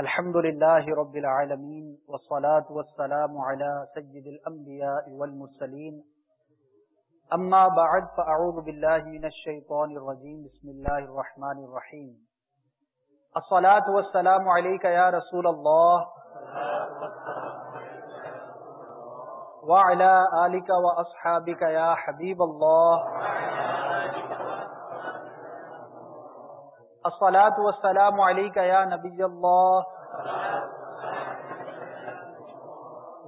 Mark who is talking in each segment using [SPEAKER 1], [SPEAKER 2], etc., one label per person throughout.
[SPEAKER 1] الحمد لله رب العالمين والصلاة والسلام على سيد الأنبياء والمرسلين. أما بعد، فأعوذ بالله من الشيطان الرجيم. بسم الله الرحمن الرحيم. الصلاة والسلام عليك يا رسول الله. وعلى آلك وأصحابك يا حبيب الله. الصلاة والسلام عليك يا نبي الله.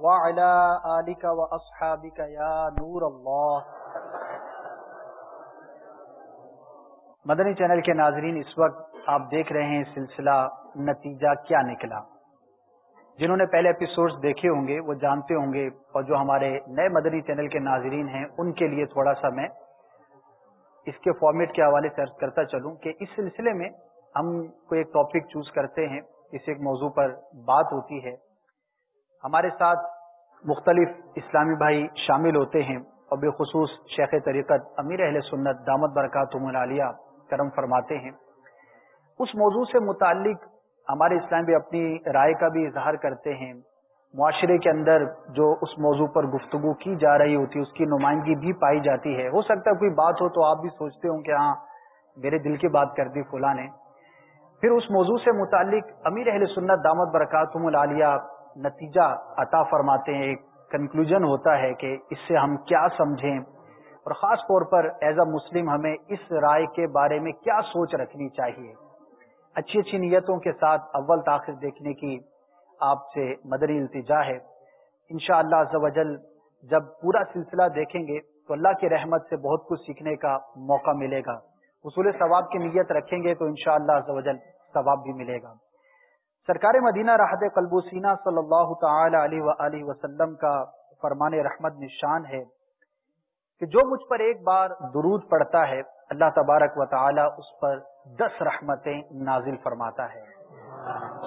[SPEAKER 1] وعلى آلك وأصحابك يا نور الله. مدنی چینل کے ناظرین، اس وقت آپ دیکھ رہے ہیں سلسلہ نتیجہ کیا نکلا؟ جنہوں نے پہلے ایپیسوڈز دیکھے ہوں گے، وہ جانتے ہوں گے اور جو ہمارے نئے مدنی چینل کے ناظرین ہیں، ان کے لیے تھوڑا سا میں اس کے فارمیٹ کے حوالے سے کرتا چلوں کہ اس سلسلے میں ہم کوئی ایک ٹاپک چوز کرتے ہیں۔ اس ایک موضوع پر بات ہوتی ہے۔ ہمارے ساتھ مختلف اسلامی بھائی شامل ہوتے ہیں اور بالخصوص شیخ طریقت امیر اہل سنت دامت برکات العالیہ کرم فرماتے ہیں۔ اس موضوع سے متعلق ہمارے اسلام بھی اپنی رائے کا بھی اظہار کرتے ہیں۔ معاشرے کے اندر جو اس موضوع پر گفتگو کی جا رہی ہوتی ہے، اس کی نمائندگی بھی پائی جاتی ہے۔ ہو سکتا ہے کوئی بات ہو تو آپ بھی سوچتے ہوں کہ ہاں میرے دل کی بات کر دی فلاں نے۔ پھر اس موضوع سے متعلق امیر اہل سنت دامت برکات العالیہ نتیجہ عطا فرماتے ہیں۔ ایک کنکلوژن ہوتا ہے کہ اس سے ہم کیا سمجھیں۔ اور خاص طور پر ایز اے مسلم ہمیں اس رائے کے بارے میں کیا سوچ رکھنی چاہیے۔ اچھی اچھی نیتوں کے ساتھ اول تاخیر دیکھنے کی آپ سے مدری التجا ہے۔ انشاءاللہ شاء اللہ جب پورا سلسلہ دیکھیں گے تو اللہ کی رحمت سے بہت کچھ سیکھنے کا موقع ملے گا۔ حصول ثواب کی نیت رکھیں گے تو انشاءاللہ شاء اللہ ثواب بھی ملے گا۔ سرکار مدینہ راحت قلبوسینہ صلی اللہ تعالی علیہ وسلم کا فرمان رحمت نشان ہے کہ جو مجھ پر ایک بار درود پڑتا ہے، اللہ تبارک و تعالی اس پر دس رحمتیں نازل فرماتا ہے۔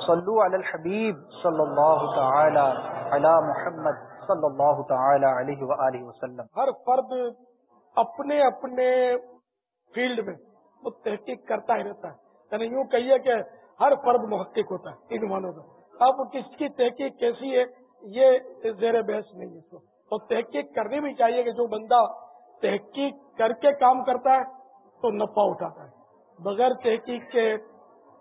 [SPEAKER 1] صلو علی الحبیب صلی اللہ تعالی علی محمد صلی اللہ تعالی علیہ وآلہ وسلم.
[SPEAKER 2] ہر فرد اپنے اپنے فیلڈ میں وہ تحقیق کرتا ہی رہتا ہے۔ یعنی یوں کہیے کہ ہر فرد محقق ہوتا ہے ان مانوں کا اب کس کی تحقیق کیسی ہے، یہ زیر بحث نہیں ہے تو تحقیق کرنی بھی چاہیے کہ جو بندہ تحقیق کر کے کام کرتا ہے، تو نفع اٹھاتا ہے۔ بغیر تحقیق کے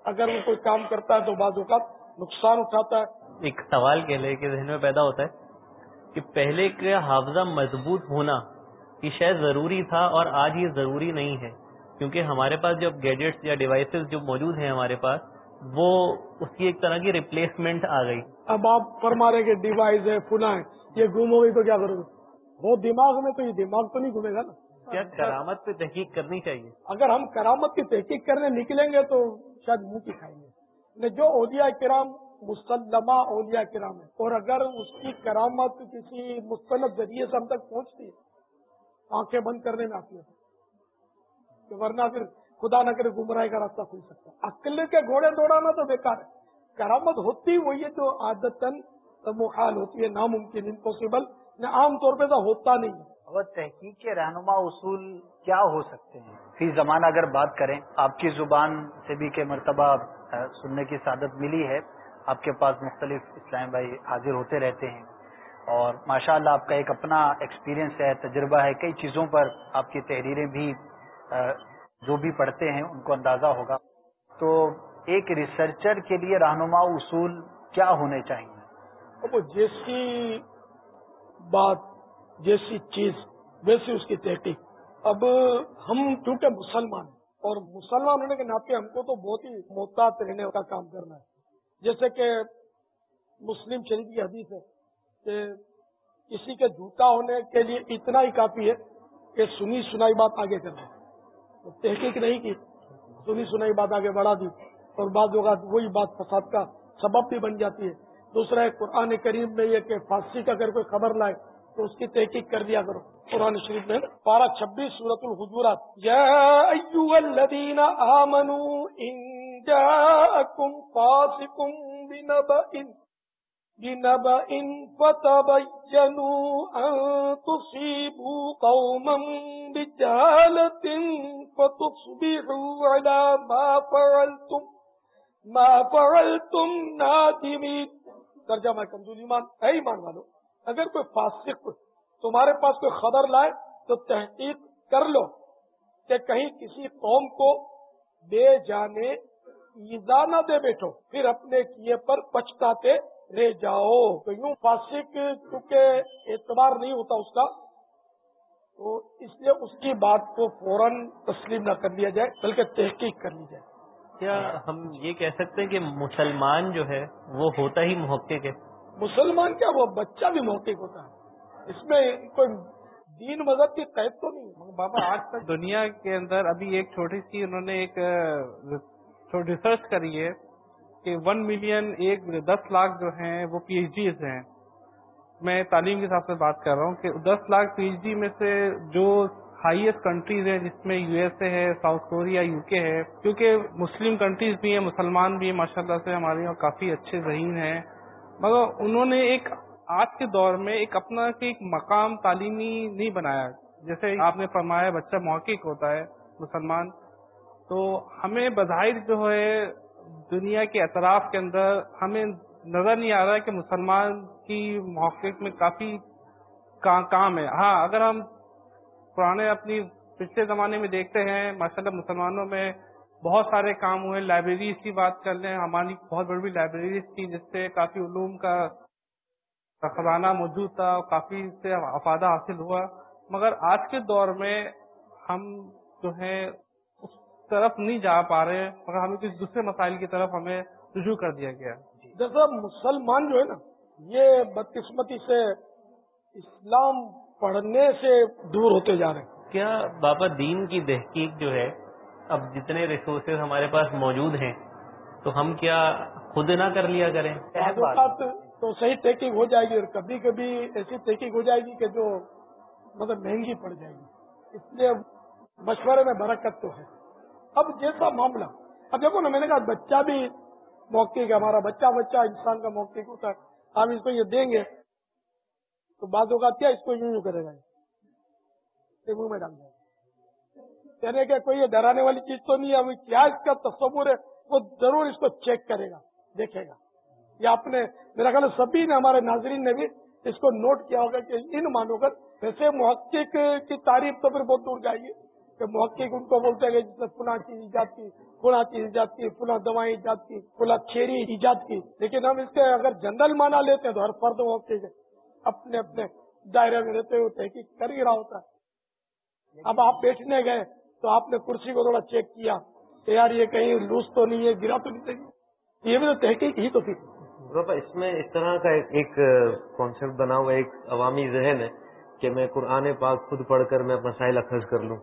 [SPEAKER 2] اگر وہ کوئی کام کرتا ہے تو بعض اوقات نقصان اٹھاتا ہے۔
[SPEAKER 3] ایک سوال کے لے کے ذہن میں پیدا ہوتا ہے کہ پہلے کا حافظہ مضبوط ہونا یہ شاید ضروری تھا اور آج یہ ضروری نہیں ہے۔ کیونکہ ہمارے پاس جو گیجٹس یا ڈیوائسز جو موجود ہیں ہمارے پاس وہ اس کی ایک طرح کی ریپلیسمنٹ آ گئی۔
[SPEAKER 2] اب آپ فرما رہے کہ ڈیوائس ہے ہے یہ گم گئی تو کیا کرو گے وہ دماغ میں تو یہ دماغ تو نہیں گھومے گا نا۔
[SPEAKER 3] کیا کرامت پہ تحقیق کرنی چاہیے؟
[SPEAKER 2] اگر ہم کرامت کی تحقیق کرنے نکلیں گے تو شاید منہ کی کھائیں گے جو اولیاء کرام مسلمہ اولیاء کرام ہے اور اگر اس کی کرامت کسی مستند ذریعے سے ہم تک پہنچتی ہے آنکھیں بند کرنے میں آتی ہے ورنہ پھر خدا نہ کرے گمراہی کا راستہ کھل سکتا۔ ہے عقل کے گھوڑے دوڑانا تو بیکار ہے۔ کرامت ہوتی وہی ہے جو عادت محال ہوتی ہے ناممکن امپاسبل عام طور پہ تو ہوتا نہیں ہے۔
[SPEAKER 1] اور تحقیق کے رہنما اصول کیا ہو سکتے ہیں؟ فی زمانہ اگر بات کریں، آپ کی زبان سے بھی کہ مرتبہ سننے کی سعادت ملی ہے، آپ کے پاس مختلف اسلام بھائی حاضر ہوتے رہتے ہیں اور ماشاء اللہ آپ کا ایک اپنا ایکسپیرینس ہے، تجربہ ہے، کئی چیزوں پر آپ کی تحریریں بھی جو بھی پڑھتے ہیں، ان کو اندازہ ہوگا۔ تو ایک ریسرچر کے لیے رہنما اصول کیا ہونے چاہیے؟
[SPEAKER 2] جیسی بات جیسی چیز، ویسی اس کی تحقیق۔ اب ہم چونکہ مسلمان اور مسلمان ہونے کے ناطے ہم کو تو بہت ہی محتاط رہنے کا کام کرنا ہے۔ جیسے کہ مسلم شریف کی حدیث ہے کہ کسی کے جھوٹا ہونے کے لیے اتنا ہی کافی ہے کہ سنی سنائی بات آگے کرنا تحقیق نہیں کی، سنی سنائی بات آگے بڑھا دی اور بعض اوقات وہی بات فساد کا سبب بھی بن جاتی ہے۔ دوسرا ہے، قرآن کریم میں یہ کہ فارسی کا اگر کوئی خبر لائے تو اس کی تحقیق کر دیا کرو۔ قرآن شریف میں پارہ چھبیس سورت الحجورات۔ یا الذین آمنوا فاسقم بنبأ بنبأ فتبینوا ان تصیبوا قوما بجہالت فتصبحوا على ما فعلتم تم نادمین۔ ترجمہ کمزور ایمان ہے ایمان والو اگر کوئی فاسق تمہارے پاس کوئی خبر لائے تو تحقیق کر لو کہ کہیں کسی قوم کو بے جانے ایزا نہ دے بیٹھو، پھر اپنے کیے پر پچھتاتے رہ جاؤ۔ تو یوں فاسق کیونکہ اعتبار نہیں ہوتا اس کا، تو اس لیے اس کی بات کو فوراً تسلیم نہ کر لیا جائے، بلکہ تحقیق کر لی جائے۔
[SPEAKER 3] کیا ہم یہ کہہ سکتے ہیں کہ مسلمان جو ہے وہ ہوتا ہی محقق ہے؟
[SPEAKER 2] مسلمان کیا وہ بچہ بھی محقق ہوتا ہے؟ اس میں کوئی دین مذہب کی قید تو نہیں؟
[SPEAKER 4] بابا، آج تک دنیا کے اندر ابھی ایک چھوٹی سی انہوں نے ایک ریسرچ کری ہے کہ ون ملین ایک دس لاکھ جو ہیں وہ پی ایچ ڈیز ہیں۔ میں تعلیم کے حساب سے بات کر رہا ہوں کہ دس لاکھ پی ایچ ڈی میں سے جو ہائیسٹ کنٹریز ہیں، جس میں یو ایس اے ہے ساؤتھ کوریا یو کے ہے، کیونکہ مسلم کنٹریز بھی ہیں، مسلمان بھی ہیں ماشاء اللہ سے ہمارے یہاں کافی اچھے ذہین ہیں۔ مگر انہوں نے ایک آج کے دور میں ایک اپنا ایک مقام تعلیمی نہیں بنایا۔ جیسے آپ نے فرمایا بچہ محقق ہوتا ہے، مسلمان۔ تو ہمیں بظاہر جو ہے، دنیا کے اطراف کے اندر ہمیں نظر نہیں آ رہا ہے کہ مسلمان کی محقق میں کافی کام ہے۔ ہاں اگر ہم پرانے اپنی پچھلے زمانے میں دیکھتے ہیں ماشاء اللہ مسلمانوں میں بہت سارے کام ہوئے لائبریریز کی بات کر لیں ہماری بہت بڑی بڑی لائبریریز تھی جس سے کافی علوم کا خزانہ موجود تھا کافی سے افادہ حاصل ہوا۔ مگر آج کے دور میں ہم جو ہے اس طرف نہیں جا پا رہے مگر ہمیں کسی دوسرے مسائل کی طرف ہمیں رجوع کر دیا گیا۔
[SPEAKER 2] جیسا مسلمان جو ہے نا یہ بدقسمتی سے اسلام پڑھنے سے دور ہوتے جا رہے ہیں۔
[SPEAKER 3] کیا بابا دین کی تحقیق جو ہے اب جتنے ریسورسز ہمارے پاس موجود ہیں تو ہم کیا خود نہ کر لیا کریں؟
[SPEAKER 2] تو صحیح تحقیق ہو جائے گی اور کبھی کبھی ایسی تحقیق ہو جائے گی کہ جو مطلب مہنگی پڑ جائے گی۔ اس لیے مشورے میں برکت تو ہے۔ اب جیسا معاملہ اب دیکھو نا میں نے کہا بچہ بھی موقع کا ہمارا بچہ بچہ انسان کا موقع ہوتا ہے ہم اس کو یہ دیں گے تو بعض اوقات کیا اس کو یوں یوں کرے گا۔ منہ میں ڈال دیں کہنے کہ کوئی یہ ڈرانے والی چیز تو نہیں ہے ابھی کیا اس کا تصور ہے، وہ ضرور اس کو چیک کرے گا، دیکھے گا۔ یا اپنے میرا خیال سبھی نے، ہمارے ناظرین نے بھی اس کو نوٹ کیا ہوگا کہ ان مانو کر ویسے محقق کی تعریف تو پھر بہت دور جائے گی کہ محقق ان کو بولتے ہیں کہ جس چیز ایجاد کی پناہ چیز ایجاد کی پناہ دوائیں ایجاد کی پناہ کھیری ایجاد کی۔ لیکن ہم اس کے اگر جنرل مانا لیتے ہیں تو ہر فرد محقق ہے، اپنے اپنے دائرے میں رہتے ہوئے تحقیق کر ہی رہا ہوتا ہے۔ اب آپ بیٹھنے گئے تو آپ نے کرسی کو تھوڑا چیک کیا کہ یار یہ کہیں لوس تو نہیں ہے، گرا تو نہیں یہ بھی تو تحقیق ہی تو تھی۔
[SPEAKER 5] اس میں اس طرح کا ایک کانسیپٹ بنا ہوا ایک عوامی ذہن ہے کہ میں قرآن پاک خود پڑھ کر میں اپنا اخذ کر لوں۔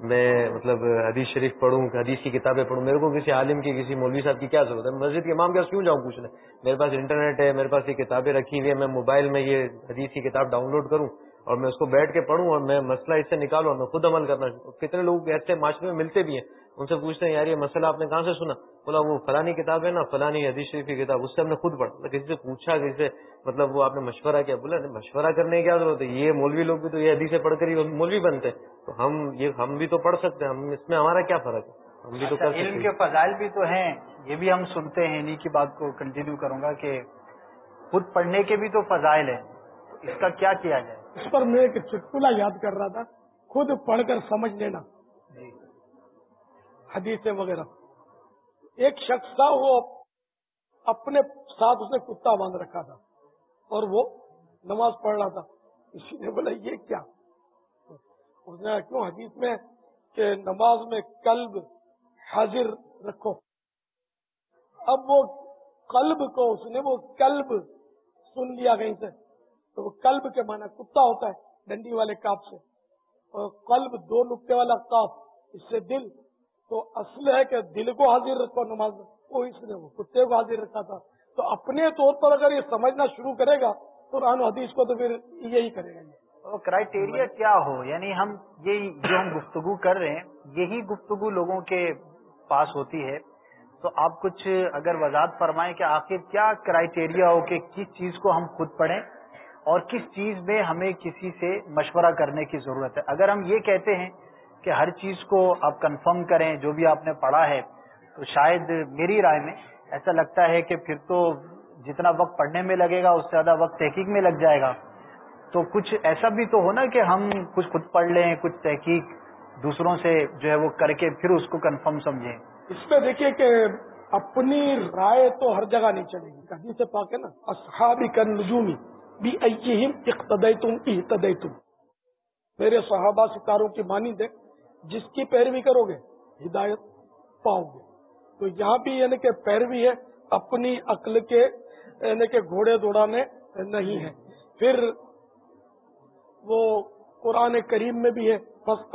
[SPEAKER 5] میں مطلب حدیث شریف پڑھوں، حدیث کی کتابیں پڑھوں۔ میرے کو کسی عالم کی، کسی مولوی صاحب کی کیا ضرورت ہے؟ مسجد کے امام کے کیوں جاؤں؟ پوچھنے میرے پاس انٹرنیٹ ہے، میرے پاس یہ کتابیں رکھی ہوئی ہیں، میں موبائل میں یہ حدیث کی کتاب ڈاؤن لوڈ کروں۔ اور میں اس کو بیٹھ کے پڑھوں اور میں مسئلہ اس سے نکالوں اور میں خود عمل کرنا کتنے لوگ ایسے معاشرے میں ملتے بھی ہیں؟ ان سے پوچھتے ہیں یار یہ مسئلہ آپ نے کہاں سے سنا؟ بولا وہ فلانی کتاب ہے نا فلانی حدیث شریف کی کتاب اس سے ہم نے خود پڑھا۔ کسی سے پوچھا کسی سے مطلب وہ آپ نے مشورہ کیا بولا مشورہ کرنے کی کیا ضرورت ہے؟ یہ مولوی لوگ بھی تو یہ حدیثیں پڑھ کر ہی مولوی بنتے ہیں۔ تو ہم یہ ہم بھی تو پڑھ سکتے ہیں ہم اس میں ہمارا کیا فرق ہے؟ ہم بھی تو
[SPEAKER 1] اچھا، علم کے فضائل بھی تو ہیں یہ بھی ہم سنتے ہیں انہیں کی بات کو کنٹینیو کروں گا کہ خود پڑھنے کے بھی تو فضائل ہیں۔ اس کا کیا کیا جائے؟
[SPEAKER 2] اس پر میں ایک چٹکلا یاد کر رہا تھا، خود پڑھ کر سمجھ لینا۔ حدیث وغیرہ۔ ایک شخص تھا، وہ اپنے ساتھ اس نے کتا باندھ رکھا تھا اور وہ نماز پڑھ رہا تھا۔ کسی نے بولا، یہ کیا؟ اس نے کیوں حدیث میں کہ نماز میں قلب حاضر رکھو؟ اب وہ قلب کو، اس نے وہ قلب سن لیا کہیں سے۔ تو وہ قلب کے معنی کتا ہوتا ہے، ڈنڈی والے کاپ سے۔ اور قلب دو نقطے والا کاپ اس سے دل۔ تو اصل ہے کہ دل کو حاضر رکھو، نماز وہ اس نے وہ کتے کو حاضر رکھا تھا۔ تو اپنے طور پر اگر یہ سمجھنا شروع کرے گا تو ران حدیث کو تو پھر یہی کرے گا۔
[SPEAKER 1] یہ کرائٹیریا کیا ہو؟ یعنی ہم یہی جو ہم گفتگو کر رہے ہیں، یہی گفتگو لوگوں کے پاس ہوتی ہے۔ تو آپ کچھ اگر وضاحت فرمائیں کہ آخر کیا کرائٹیریا ہو کہ کس چیز کو ہم خود پڑھیں؟ اور کس چیز میں ہمیں کسی سے مشورہ کرنے کی ضرورت ہے؟ اگر ہم یہ کہتے ہیں کہ ہر چیز کو آپ کنفرم کریں، جو بھی آپ نے پڑھا ہے، تو شاید میری رائے میں ایسا لگتا ہے کہ پھر تو جتنا وقت پڑھنے میں لگے گا، اس سے زیادہ وقت تحقیق میں لگ جائے گا۔ تو کچھ ایسا بھی تو ہونا کہ ہم کچھ خود پڑھ لیں، کچھ تحقیق دوسروں سے جو ہے وہ کر کے پھر اس کو کنفرم سمجھیں۔
[SPEAKER 2] اس میں دیکھیے کہ اپنی رائے تو ہر جگہ نہیں چلے گی۔ کہیں سے پاک ہے نا، اصحابی کن نجومی۔ بھی اقتدئی تم احتدئی تم میرے صحابہ ستاروں کی مانی دے جس کی پیروی کرو گے، ہدایت پاؤ گے۔ تو یہاں بھی یعنی کہ پیروی ہے، اپنی عقل کے یعنی کہ گھوڑے دوڑانے نہیں ہے۔ پھر وہ قرآن کریم میں بھی ہے بس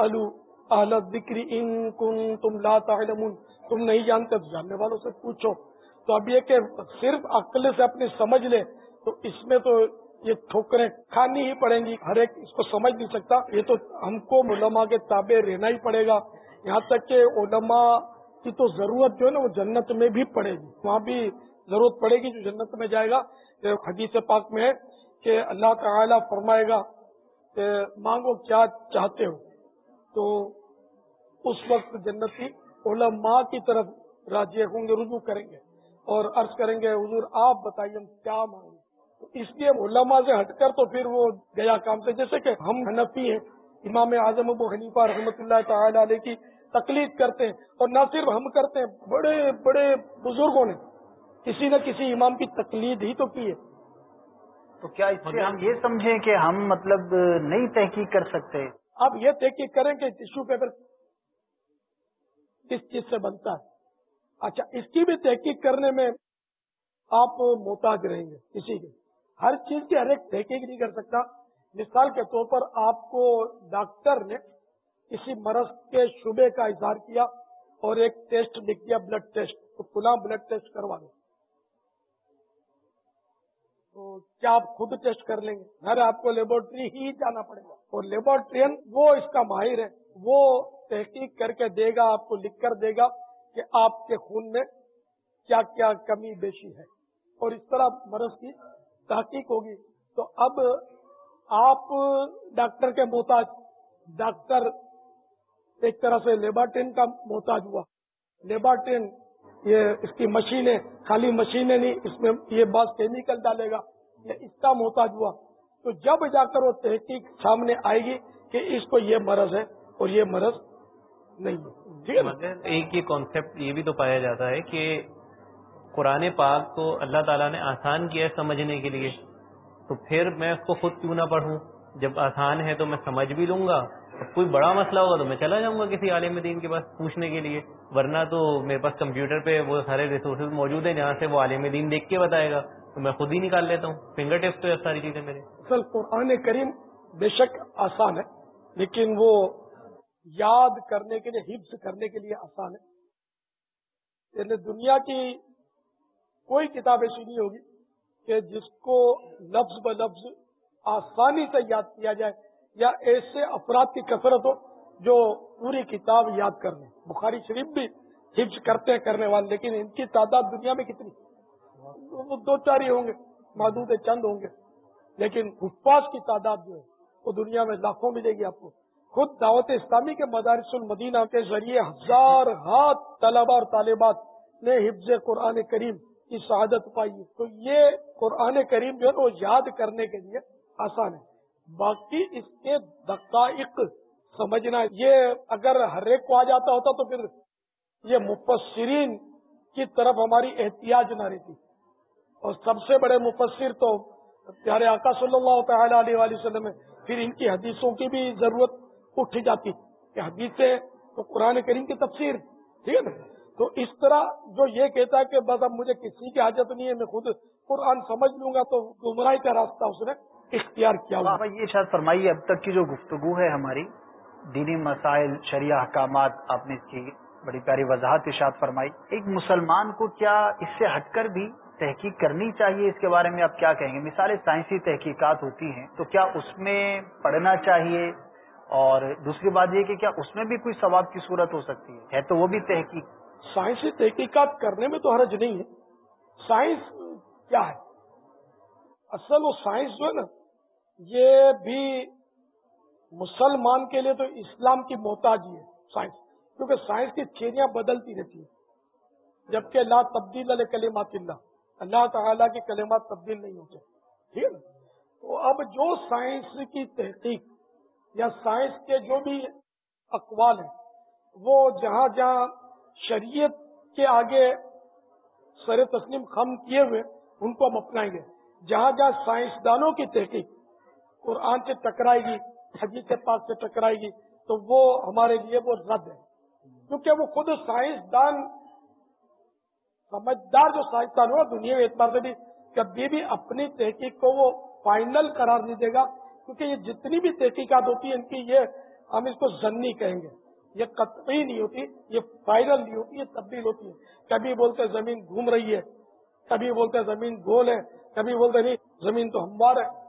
[SPEAKER 2] اہل ذکری ان کن تم لا تعلمون۔ تم نہیں جانتے، تو جاننے والوں سے پوچھو۔ تو اب یہ کہ صرف عقل سے اپنی سمجھ لے، تو اس میں تو یہ ٹھوکریں کھانی ہی پڑیں گی۔ ہر ایک اس کو سمجھ نہیں سکتا۔ یہ تو ہم کو علماء کے تابع رہنا ہی پڑے گا۔ یہاں تک کہ علماء کی تو ضرورت جو ہے نا وہ جنت میں بھی پڑے گی۔ وہاں بھی ضرورت پڑے گی جو جنت میں جائے گا۔ حدیث پاک میں ہے کہ اللہ تعالی فرمائے گا کہ مانگو کیا چاہتے ہو۔ تو اس وقت جنتی علماء کی طرف راجی ہوں گے، رجوع کریں گے اور عرض کریں گے، حضور آپ بتائیے ہم کیا مانگیں۔ اس لیے علماء سے ہٹ کر تو پھر وہ گیا کام سے جیسے کہ ہم حنفی ہیں امام اعظم ابو حنیفہ رحمۃ اللہ تعالی علیہ کی تقلید کرتے ہیں اور نہ صرف ہم کرتے ہیں بڑے بڑے بزرگوں نے کسی نہ کسی امام کی تقلید ہی تو کی ہے۔
[SPEAKER 1] تو کیا اس سے ہم یہ سمجھیں کہ ہم مطلب نہیں تحقیق کر سکتے؟
[SPEAKER 2] آپ یہ تحقیق کریں کہ ٹیشو پیپر کس چیز سے بنتا ہے۔ اچھا اس کی بھی تحقیق کرنے میں آپ محتاج رہیں گے کسی کے۔ ہر چیز کی ہر ایک تحقیق نہیں کر سکتا۔ مثال کے طور پر آپ کو ڈاکٹر نے کسی مرض کے شبے کا اظہار کیا اور ایک ٹیسٹ لکھ دیا بلڈ ٹیسٹ، تو پلا بلڈ ٹیسٹ کروا دیں تو کیا آپ خود ٹیسٹ کر لیں گے؟ گھر آپ کو لیبورٹری ہی جانا پڑے گا۔ اور لیبورٹرین وہ اس کا ماہر ہے۔ وہ تحقیق کر کے دے گا، آپ کو لکھ کر دے گا کہ آپ کے خون میں کیا کیا کمی بیشی ہے۔ اور اس طرح مرض کی تحقیق ہوگی۔ تو اب آپ ڈاکٹر کے محتاج، ڈاکٹر ایک طرح سے لیبارٹین کا محتاج ہوا۔ لیبارٹین یہ اس کی مشینیں، خالی مشینیں نہیں، اس میں یہ بعض کیمیکل ڈالے گا۔ یہ اس کا محتاج ہوا۔ تو جب جا کر وہ تحقیق سامنے آئے گی کہ اس کو یہ مرض ہے اور یہ مرض نہیں ہے۔
[SPEAKER 3] ایک یہ کانسیپٹ یہ بھی تو پایا جاتا ہے کہ قرآن پاک کو اللہ تعالیٰ نے آسان کیا ہے سمجھنے کے لیے۔ تو پھر میں اس کو خود کیوں نہ پڑھوں؟ جب آسان ہے تو میں سمجھ بھی لوں گا۔ کوئی بڑا مسئلہ ہوگا تو میں چلا جاؤں گا کسی عالم دین کے پاس پوچھنے کے لیے۔ ورنہ تو میرے پاس کمپیوٹر پہ وہ سارے ریسورسز موجود ہیں جہاں سے وہ عالم دین دیکھ کے بتائے گا۔ تو میں خود ہی نکال لیتا ہوں۔ فنگر ٹیپس تو ساری چیزیں میرے۔
[SPEAKER 2] اصل قرآن کریم بے شک آسان ہے، لیکن وہ یاد کرنے کے لیے، حفظ کرنے کے لیے آسان ہے۔ یعنی دنیا کی کوئی کتاب ایسی نہیں ہوگی کہ جس کو لفظ ب لفظ آسانی سے یاد کیا جائے یا ایسے افراد کی کثرت ہو جو پوری کتاب یاد کر لیں۔ بخاری شریف بھی حفظ کرتے ہیں کرنے والے، لیکن ان کی تعداد دنیا میں کتنی؟ وہ دو چار ہی ہوں گے، محدود چند ہوں گے۔ لیکن حفاظ کی تعداد جو ہے، وہ دنیا میں لاکھوں ملے گی آپ کو۔ خود دعوت اسلامی کے مدارس المدینہ کے ذریعے ہزار ہاتھ طلبہ اور طالبات نے حفظ قرآن کریم کی شہادت پائی۔ تو یہ قرآن کریم جو ہے وہ یاد کرنے کے لیے آسان ہے۔ باقی اس کے دقائق سمجھنا یہ اگر ہر ایک کو آ جاتا ہوتا تو پھر یہ مفسرین کی طرف ہماری احتیاط نہ رہتی۔ اور سب سے بڑے مفسر تو پیارے آقا صلی اللہ تعالی علیہ وسلم ہے پھر ان کی حدیثوں کی بھی ضرورت اٹھ جاتی۔ کہ حدیثیں تو قرآن کریم کی تفسیر، ٹھیک ہے نا؟ تو اس طرح جو یہ کہتا ہے کہ بس اب مجھے کسی کی حاجت نہیں ہے، میں خود قرآن سمجھ لوں گا تو گمراہی کا راستہ اس نے اختیار کیا
[SPEAKER 1] ہوا۔ یہ شاید فرمائیے اب تک کی جو گفتگو ہے ہماری، دینی مسائل، شریعہ احکامات، آپ نے اس کی بڑی پیاری وضاحت ارشاد فرمائی۔ ایک مسلمان کو کیا اس سے ہٹ کر بھی تحقیق کرنی چاہیے؟ اس کے بارے میں آپ کیا کہیں گے؟ مثال سائنسی تحقیقات ہوتی ہیں، تو کیا اس میں پڑھنا چاہیے؟ اور دوسری بات یہ کہ کیا اس میں بھی کوئی ثواب کی صورت ہو سکتی ہے تو وہ بھی تحقیق۔
[SPEAKER 2] سائنسی تحقیقات کرنے میں تو حرج نہیں ہے۔ سائنس کیا ہے؟ اصل وہ سائنس جو ہے نا، یہ بھی مسلمان کے لیے تو اسلام کی محتاجی ہے سائنس۔ کیونکہ سائنس کی چیریاں بدلتی رہتی ہیں۔ جبکہ لا تبدیل علیہ کلمات اللہ اللہ تعالیٰ کے کلمات تبدیل نہیں ہوتے۔ ٹھیک ہے نا؟ تو اب جو سائنس کی تحقیق یا سائنس کے جو بھی اقوال ہیں، وہ جہاں جہاں شریعت کے آگے سر تسلیم خم کیے ہوئے ان کو ہم اپنائیں گے۔ جہاں جہاں سائنسدانوں کی تحقیق قرآن سے ٹکرائے گی حجیت پاک سے ٹکرائے گی، تو وہ ہمارے لیے وہ رد ہے۔ کیونکہ وہ خود سائنسدان، سمجھدار جو سائنسدان ہوا دنیا میں اعتبار سے بھی کبھی بھی اپنی تحقیق کو وہ فائنل قرار نہیں دے گا، کیونکہ یہ جتنی بھی تحقیقات ہوتی ہیں، ان کی یہ ہم اس کو زنی کہیں گے۔ یہ قطعی نہیں ہوتی، یہ فائنل نہیں ہوتی، یہ تبدیل ہوتی ہے۔ کبھی بولتے زمین گھوم رہی ہے، کبھی بولتے زمین گول ہے، کبھی بولتے نہیں، زمین تو ہموار ہے۔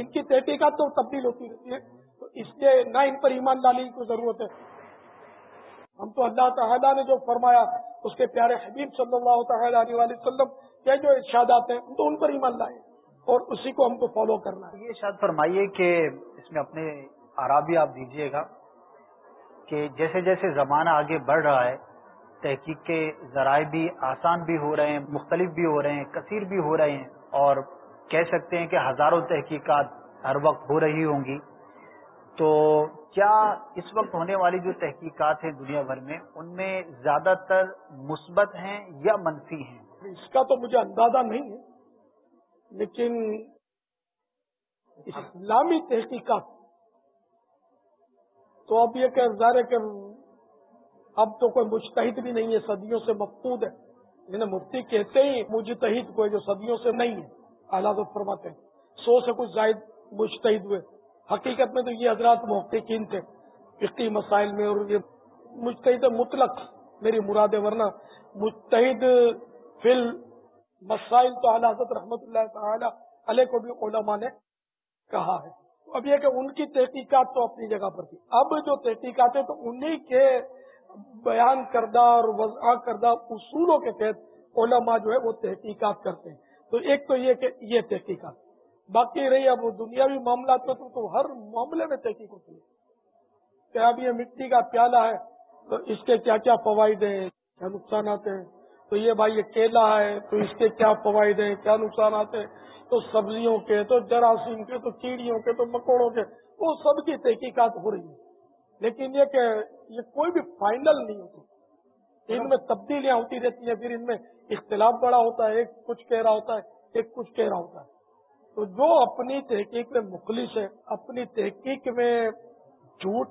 [SPEAKER 2] ان کی تحقیقات تو تبدیل ہوتی رہتی ہے۔ تو اس لیے نہ ان پر ایمان ڈالنے کی ضرورت ہے۔ ہم تو اللہ تعالیٰ نے جو فرمایا، اس کے پیارے حبیب صلی اللہ تعالیٰ علیہ وسلم کے جو ارشادات ہیں تو ان پر ایمان لائے اور اسی کو ہم کو فالو کرنا ہے۔
[SPEAKER 1] یہ ارشاد فرمائیے کہ اس میں اپنے عرابی آپ دیجیے گا۔ کہ جیسے جیسے زمانہ آگے بڑھ رہا ہے، تحقیق کے ذرائع بھی آسان بھی ہو رہے ہیں، مختلف بھی ہو رہے ہیں، کثیر بھی ہو رہے ہیں، اور کہہ سکتے ہیں کہ ہزاروں تحقیقات ہر وقت ہو رہی ہوں گی۔ تو کیا اس وقت ہونے والی جو تحقیقات ہیں دنیا بھر میں، ان میں زیادہ تر مثبت ہیں یا منفی ہیں؟
[SPEAKER 2] اس کا تو مجھے اندازہ نہیں ہے، لیکن اسلامی تحقیقات تو اب یہ کہ ظاہر ہے کہ اب تو کوئی مشتحد بھی نہیں ہے، صدیوں سے مفقود ہے۔ جنہیں مفتی کہتے ہی مجتہد کوئی جو صدیوں سے نہیں ہے۔ اعلیٰ فرماتے ہیں۔ سو سے کچھ زائد مشتحد ہوئے۔ حقیقت میں تو یہ حضرات محققین تھے۔ فقی مسائل میں اور یہ مشتحد مطلق میری مراد ورنہ مشتحد فل مسائل تو اعلیٰ حضرت رحمت اللہ تعالی علیہ کو بھی علماء نے کہا ہے۔ اب یہ کہ ان کی تحقیقات تو اپنی جگہ پر تھی۔ اب جو تحقیقات ہیں تو انہی کے بیان کردہ اور وضع کردہ اصولوں کے تحت علماء جو ہے وہ تحقیقات کرتے ہیں۔ تو ایک تو یہ کہ یہ تحقیقات۔ باقی رہی اب دنیاوی معاملات میں تو ہر معاملے میں تحقیق ہوتی ہے۔ کہ اب یہ مٹی کا پیالہ ہے تو اس کے کیا کیا فوائد ہیں، کیا نقصانات ہیں؟ تو یہ بھائی یہ کیلا ہے، تو اس کے کیا فوائد ہیں، کیا نقصانات ہیں؟ تو سبزیوں کے، تو جراثیم کے، تو کیڑیوں کے، تو مکوڑوں کے، وہ سب کی تحقیقات ہو رہی ہیں۔ لیکن یہ کہ یہ کوئی بھی فائنل نہیں ہوتی۔ ان میں تبدیلیاں ہوتی رہتی ہیں، پھر ان میں اختلاف بڑا ہوتا ہے، ایک کچھ کہہ رہا ہوتا ہے، ایک کچھ کہہ رہا ہوتا ہے۔ تو جو اپنی تحقیق میں مخلص ہے، اپنی تحقیق میں جھوٹ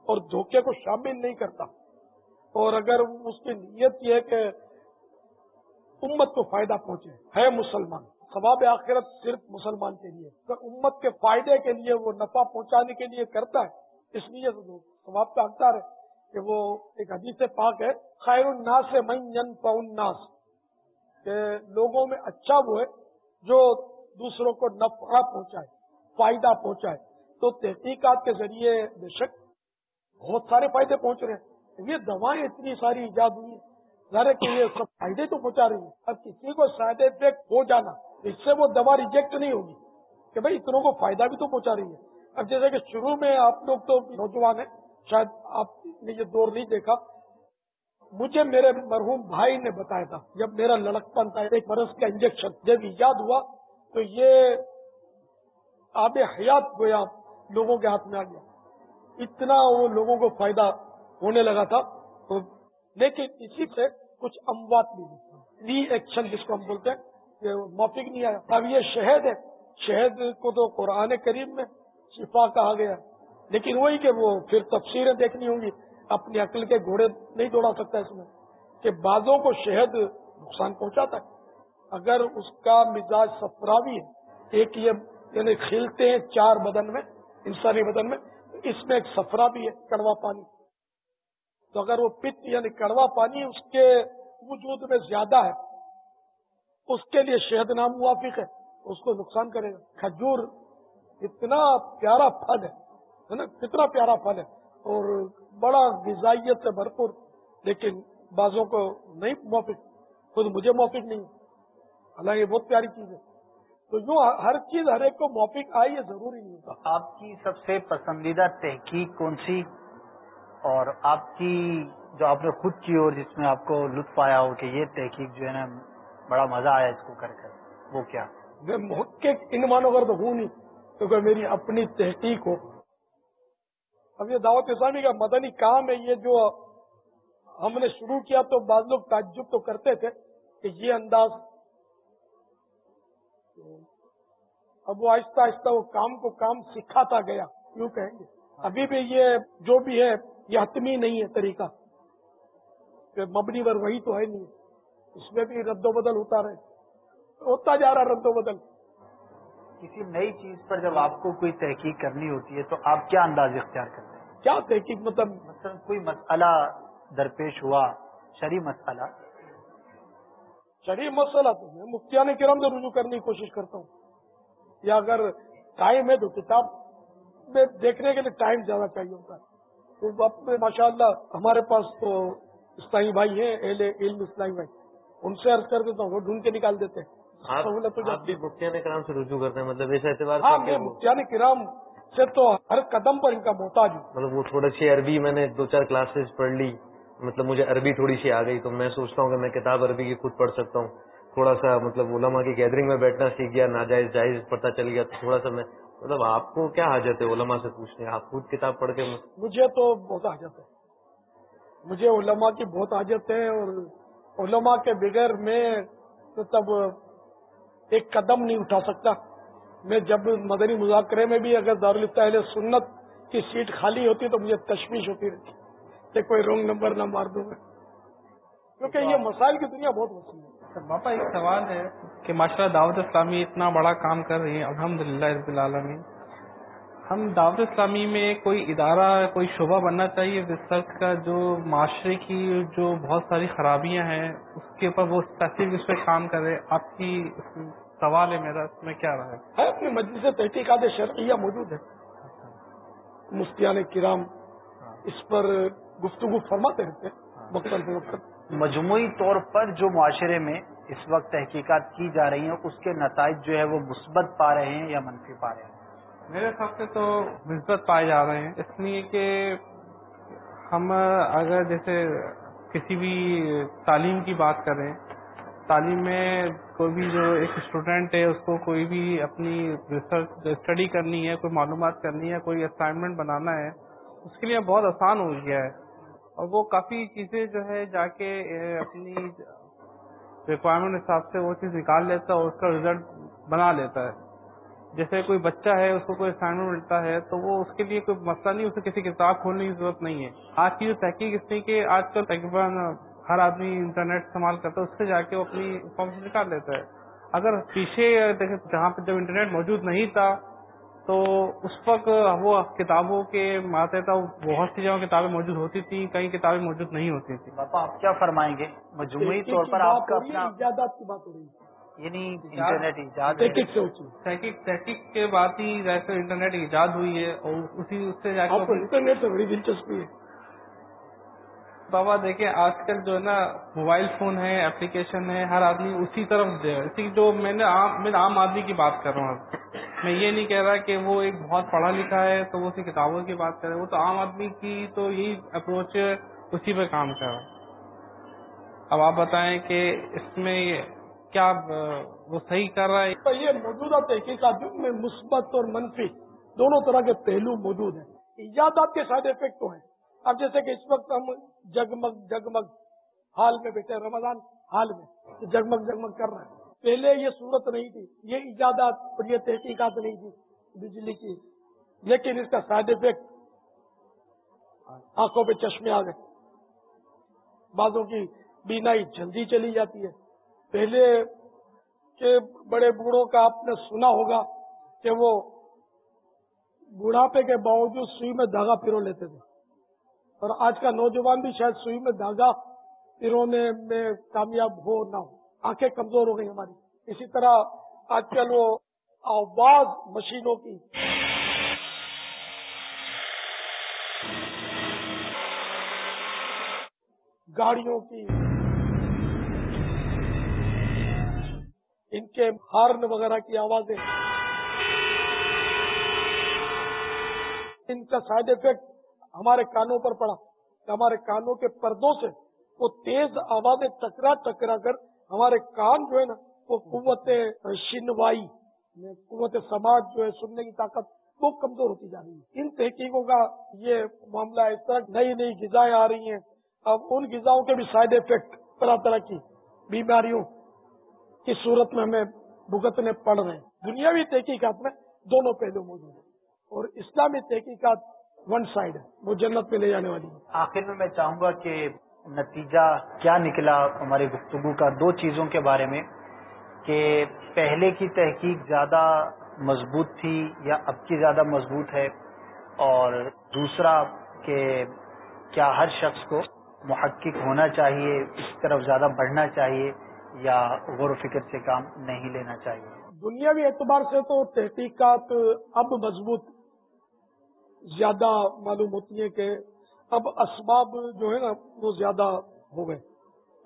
[SPEAKER 2] اور دھوکے کو شامل نہیں کرتا۔ اور اگر اس کی نیت یہ ہے کہ امت کو فائدہ پہنچے ہے مسلمان۔ ثواب آخرت صرف مسلمان کے لیے۔ اگر امت کے فائدے کے لیے وہ نفع پہنچانے کے لیے کرتا ہے، اس لیے ثواب کا حقدار ہے۔ کہ وہ ایک حدیث پاک ہے، خیر الناس سے من پاؤن ناس کہ لوگوں میں اچھا وہ ہے جو دوسروں کو نفع پہنچائے، فائدہ پہنچائے۔ تو تحقیقات کے ذریعے بے شک بہت سارے فائدے پہنچ رہے ہیں۔ یہ دوائیں اتنی ساری ایجاد ہوئی ظاہر کہ یہ سب فائدے تو پہنچا رہی ہیں اب کسی کو سائڈ افیکٹ ہو جانا، اس سے وہ دوا ریجیکٹ نہیں ہوگی۔ کہ بھائی اتنوں کو فائدہ بھی تو پہنچا رہی ہے۔ اب جیسے کہ شروع میں آپ لوگ تو نوجوان ہیں، شاید آپ نے یہ دور نہیں دیکھا۔ مجھے میرے مرحوم بھائی نے بتایا تھا، جب میرا لڑک پن تھا، ایک برس کا انجیکشن جب ایجاد ہوا تو یہ آب حیات گویا لوگوں کے ہاتھ میں آ گیا۔ اتنا وہ لوگوں کو فائدہ ہونے لگا تھا۔ تو لیکن اسی سے کچھ اموات بھی ری ایکشن جس کو ہم بولتے ہیں کہ موفق نہیں آیا۔ اب یہ شہد ہے۔ شہد کو تو قرآن کریم میں شفا کہا گیا۔ لیکن وہی کہ وہ پھر تفسیریں دیکھنی ہوں گی۔ اپنی عقل کے گھوڑے نہیں دوڑا سکتا اس میں کہ بعضوں کو شہد نقصان پہنچاتا ہے۔ اگر اس کا مزاج سفراوی ہے، ایک یہ یعنی کھیلتے ہیں چار بدن میں، انسانی بدن میں اس میں ایک سفرا بھی ہے، کڑوا پانی۔ تو اگر وہ پت یعنی کڑوا پانی اس کے وجود میں زیادہ ہے، اس کے لیے شہد نام موافق ہے، اس کو نقصان کرے گا۔ کھجور اتنا پیارا پھل ہے نا؟ کتنا پیارا پھل ہے۔ اور بڑا غذائیت سے بھرپور، لیکن بازوں کو نہیں موافق، خود مجھے موافق نہیں۔ حالانکہ بہت پیاری چیز ہے۔ تو جو ہر چیز ہر ایک کو موفق آئی یہ ضروری نہیں۔ ہوتا
[SPEAKER 1] آپ کی سب سے پسندیدہ تحقیق کون سی اور آپ کی جو آپ نے خود کی اور جس میں آپ کو لطف آیا ہو کہ یہ تحقیق جو ہے نا بڑا مزہ آیا اس کو کر کر۔ وہ کیا؟
[SPEAKER 2] میں محقق ان مانو کر تو ہوں نہیں کیونکہ میری اپنی تحقیق ہو۔ اب یہ دعوت اسلامی کا مدنی کام ہے یہ جو ہم نے شروع کیا تو بعض لوگ تعجب تو کرتے تھے کہ یہ انداز۔ اب وہ آہستہ آہستہ وہ کام کو کام سکھاتا گیا۔ یوں کہیں گے۔ ابھی بھی یہ جو بھی ہے یہ حتمی نہیں ہے طریقہ۔ کہ مبنی ور وہی تو ہے نہیں۔ اس میں بھی رد و بدل ہوتا رہے۔ ہوتا جا رہا رد و بدل۔
[SPEAKER 1] کسی نئی چیز پر جب آپ کو کوئی تحقیق کرنی ہوتی ہے تو آپ کیا انداز اختیار کرتے ہیں؟
[SPEAKER 2] کیا تحقیق؟ مطلب
[SPEAKER 1] مثلا کوئی مسئلہ درپیش ہوا شری مسئلہ۔
[SPEAKER 2] شریف مسئلہ تو میں مفتیان کرم سے رجوع کرنے کی کوشش کرتا ہوں۔ یا اگر ٹائم ہے تو کتاب میں دیکھنے کے لیے ٹائم زیادہ چاہیے ہوتا ہے۔ تو اب ماشاء اللہ ہمارے پاس تو اسلامی بھائی ہیں اہل علم اسلامی بھائی۔ ان سے عرض کر دیتا ہوں وہ ڈھونڈ کے نکال دیتے ہیں۔
[SPEAKER 5] آپ بھی مفتیان کرام سے رجوع کرتے ہیں مطلب اس اعتبار
[SPEAKER 2] ہاں میں مفتیان کرام سے تو ہر قدم پر ان کا محتاج ہوں۔
[SPEAKER 5] مطلب وہ تھوڑا سی عربی میں نے دو چار کلاسز پڑھ لی مطلب مجھے عربی تھوڑی سی آ گئی تو میں سوچتا ہوں کہ میں کتاب عربی کی خود پڑھ سکتا ہوں۔ تھوڑا سا مطلب علماء کی گیدرنگ میں بیٹھنا سیکھ گیا ناجائز جائز پتہ چل گیا تو تھوڑا سا میں مطلب آپ کو کیا حاجت ہے علماء سے پوچھنے؟ آپ خود کتاب پڑھ کے
[SPEAKER 2] مجھے تو بہت حاجت ہے۔ مجھے علماء کی بہت حاجت ہے اور علماء کے بغیر میں مطلب ایک قدم نہیں اٹھا سکتا۔ میں جب مدنی مذاکرے میں بھی اگر دارالفتا اہل سنت کی سیٹ خالی ہوتی تو مجھے تشویش ہوتی رہتی کہ کوئی رونگ نمبر نہ مار دوں میں۔ کیونکہ یہ مسائل کی دنیا بہت وسیع ہے۔
[SPEAKER 4] باپا ایک سوال ہے کہ ماشاء اللہ دعوت اسلامی اتنا بڑا کام کر رہی ہے الحمد للہ رب العالمین۔ ہم دعوت اسلامی میں کوئی ادارہ کوئی شعبہ بننا چاہیے ریسرچ کا جو معاشرے کی جو بہت ساری خرابیاں ہیں اس کے اوپر وہ اسپیسیفک اس پہ کام کرے۔ آپ کی سوال ہے میرا اس میں کیا رہا ہے
[SPEAKER 2] اپنی مجلس تحقیقات شرعیہ موجود ہے۔ مفتیان کرام اس پر گفتگو فرماتے رہتے ہیں۔ وقتاً فوقتاً
[SPEAKER 1] مجموعی طور پر جو معاشرے میں اس وقت تحقیقات کی جا رہی ہیں، اس کے نتائج جو ہے وہ مثبت پا رہے ہیں یا منفی پا رہے ہیں؟
[SPEAKER 4] میرے حساب سے تو مثبت پائے جا رہے ہیں۔ اس لیے کہ ہم اگر جیسے کسی بھی تعلیم کی بات کریں، تعلیم میں کوئی بھی جو ایک اسٹوڈینٹ ہے، اس کو کوئی بھی اپنی ریسرچ اسٹڈی کرنی ہے، کوئی معلومات کرنی ہے، کوئی اسائنمنٹ بنانا ہے، اس کے لیے بہت آسان ہو گیا ہے۔ اور وہ کافی چیزیں جو ہے جا کے اپنی ریکوائرمنٹ حساب سے وہ چیز نکال لیتا ہے اور اس کا ریزلٹ بنا لیتا ہے۔ جیسے کوئی بچہ ہے، اس کو کوئی اسائنمنٹ ملتا ہے، تو وہ اس کے لیے کوئی مسئلہ نہیں، اسے کسی کتاب کھولنے کی ضرورت نہیں ہے۔ آج کی جو تحقیق اس لیے کہ آج کل تقریباً ہر آدمی انٹرنیٹ استعمال کرتا ہے، اس سے جا کے وہ اپنی انفارمیشن نکال لیتا ہے۔ اگر پیچھے دیکھیں، جہاں پہ جب انٹرنیٹ موجود نہیں تھا تو اس وقت وہ کتابوں کے ماتے تھا بہت سی جگہ کتابیں موجود ہوتی تھیں کئی کتابیں موجود نہیں ہوتی تھیں۔
[SPEAKER 1] باپا آپ کیا فرمائیں گے؟ مجموعی طور پر آپ کا اپنا
[SPEAKER 2] ایجادات کی بات ہو رہی ہے۔
[SPEAKER 1] یعنی انٹرنیٹ ایجاد
[SPEAKER 2] تحقیق
[SPEAKER 4] تحقیق کے بعد ہی جیسے انٹرنیٹ ایجاد ہوئی ہے اور اسی اس سے جا کے
[SPEAKER 2] انٹرنیٹ سے بڑی دلچسپی ہے۔
[SPEAKER 4] بابا دیکھیں آج کل جو ہے نا موبائل فون ہے اپلیکیشن ہے ہر آدمی اسی طرف جو ہے۔ اسی جو میں نے عام میں عام آدمی کی بات کر رہا ہوں۔ میں یہ نہیں کہہ رہا کہ وہ ایک بہت پڑھا لکھا ہے تو وہ اسی کتابوں کی بات کرے، وہ تو عام آدمی کی تو یہی اپروچ اسی پہ کام کر رہا اب آپ بتائیں کہ اس میں کیا، وہ صحیح کر رہا ہے؟
[SPEAKER 2] تو یہ موجودہ تحقیقات میں مثبت اور منفی دونوں طرح کے پہلو موجود ہیں۔ ایجادات کے سائڈ افیکٹ تو ہیں۔ اب جیسے کہ اس وقت ہم جگمگ جگمگ حال میں بیٹھے رمضان حال میں، جگمگ جگمگ کر رہے ہیں۔ پہلے یہ صورت نہیں تھی، یہ ایجادات اور یہ تحقیقات نہیں تھی بجلی کی۔ لیکن اس کا سائڈ افیکٹ آنکھوں پہ چشمے آ گئے۔ بعضوں کی بینائی جلدی چلی جاتی ہے۔ پہلے کے بڑے بوڑھوں کا آپ نے سنا ہوگا کہ وہ بڑھاپے کے باوجود سوئی میں دھاگا پیرو لیتے تھے۔ اور آج کا نوجوان بھی شاید سوئی میں دھاگا پیرونے میں کامیاب ہو نہ ہو۔ آنکھیں کمزور ہو گئی ہماری۔ اسی طرح آج کل وہ آواز مشینوں کی۔ گاڑیوں کی۔ ان کے ہارن وغیرہ کی آوازیں۔ ان کا سائڈ افیکٹ ہمارے کانوں پر پڑا۔ ہمارے کانوں کے پردوں سے وہ تیز آوازیں ٹکرا ٹکرا کر ہمارے کان جو ہے نا، وہ قوت شنوائی، قوت سماج جو ہے سننے کی طاقت وہ کمزور ہوتی جا رہی ہے۔ ان تحقیقوں کا یہ معاملہ اس طرح نئی نئی غذائیں آ رہی ہیں۔ اب ان غذاؤں کے بھی سائڈ افیکٹ طرح طرح کی بیماریوں کی صورت میں ہمیں بھگتنے پڑ رہے ہیں۔ دنیاوی تحقیقات میں دونوں پہلو موجود ہیں۔ اور اسلامی تحقیقات ون سائڈ ہے، وہ جنت میں لے جانے والی ہے
[SPEAKER 1] آخر میں میں چاہوں گا کہ نتیجہ کیا نکلا ہماری گفتگو کا دو چیزوں کے بارے میں کہ پہلے کی تحقیق زیادہ مضبوط تھی یا اب کی زیادہ مضبوط ہے اور دوسرا کہ کیا ہر شخص کو محقق ہونا چاہیے، اس طرف زیادہ بڑھنا چاہیے یا غور و فکر سے کام نہیں لینا چاہیے؟
[SPEAKER 2] دنیاوی اعتبار سے تو تحقیقات اب مضبوط، زیادہ معلوم ہوتی ہے کہ اب اسباب جو ہے نا، وہ زیادہ ہو گئے۔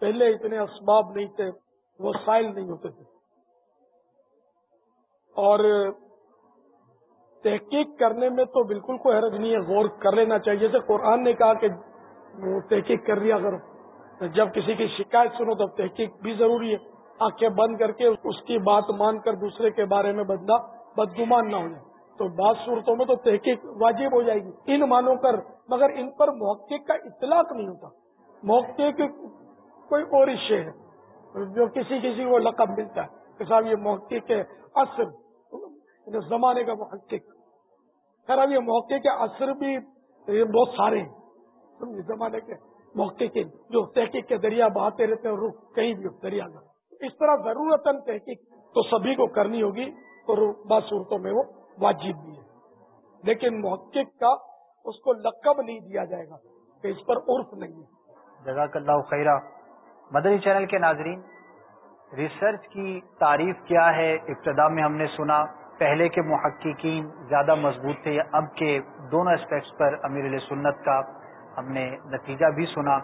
[SPEAKER 2] پہلے اتنے اسباب نہیں تھے، وہ سائل نہیں ہوتے تھے۔ اور تحقیق کرنے میں تو بالکل کوئی حرج نہیں ہے، غور کر لینا چاہیے۔ جیسے قرآن نے کہا کہ وہ تحقیق کر لیا کرو جب کسی کی شکایت سنو تو تحقیق بھی ضروری ہے۔ آنکھیں بند کر کے اس کی بات مان کر دوسرے کے بارے میں بدلا بدگمان نہ ہو جائے۔ تو بعض صورتوں میں تو تحقیق واجب ہو جائے گی۔ ان مانو کر مگر ان پر محقق کا اطلاق نہیں ہوتا۔ محقق کوئی اور شے ہے، جو کسی کسی کو لقب ملتا ہے۔ کہ صاحب یہ محقق کے اثر زمانے کا محقق۔ خیر، اب یہ موقع کے اثر بھی بہت سارے ہیں۔ زمانے کے موقع کے جو تحقیق کے دریا بہاتے رہتے ہیں رخ کہیں بھی دریا میں اس طرح ضرورت تحقیق تو سبھی کو کرنی ہوگی، اور بعض صورتوں میں وہ واجب بھی ہے۔ لیکن محقق کا اس کو لقب نہیں دیا جائے گا کہ اس پر عرف نہیں ہے۔
[SPEAKER 1] جزاک اللہ خیرہ۔ مدنی چینل کے ناظرین ریسرچ کی تعریف کیا ہے؟ ابتدا میں ہم نے سنا، پہلے کے محققین زیادہ مضبوط تھے، اب کے دونوں اسپیکٹس پر امیر علیہ سنت کا ہم نے نتیجہ بھی سنا۔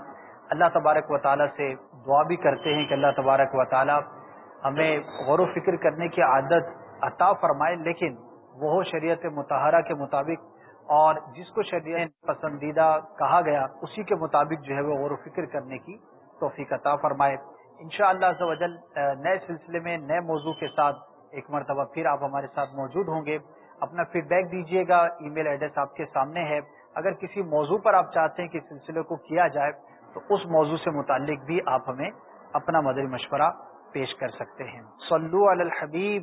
[SPEAKER 1] اللہ تبارک و تعالیٰ سے دعا بھی کرتے ہیں کہ اللہ تبارک و تعالیٰ ہمیں غور و فکر کرنے کی عادت عطا فرمائے، لیکن وہ شریعت متحرہ کے مطابق اور جس کو شریعت پسندیدہ کہا گیا، اسی کے مطابق جو ہے وہ غور و فکر کرنے کی توفیق عطا فرمائے۔ انشاءاللہ شاء اللہ نئے سلسلے میں نئے موضوع کے ساتھ ایک مرتبہ پھر آپ ہمارے ساتھ موجود ہوں گے۔ اپنا فیڈ بیک دیجیے گا۔ ای میل ایڈریس آپ کے سامنے ہے۔ اگر کسی موضوع پر آپ چاہتے ہیں کہ سلسلے کو کیا جائے، تو اس موضوع سے متعلق بھی آپ ہمیں اپنا مدری مشورہ پیش کر سکتے ہیں۔ صلو علی الحبیب۔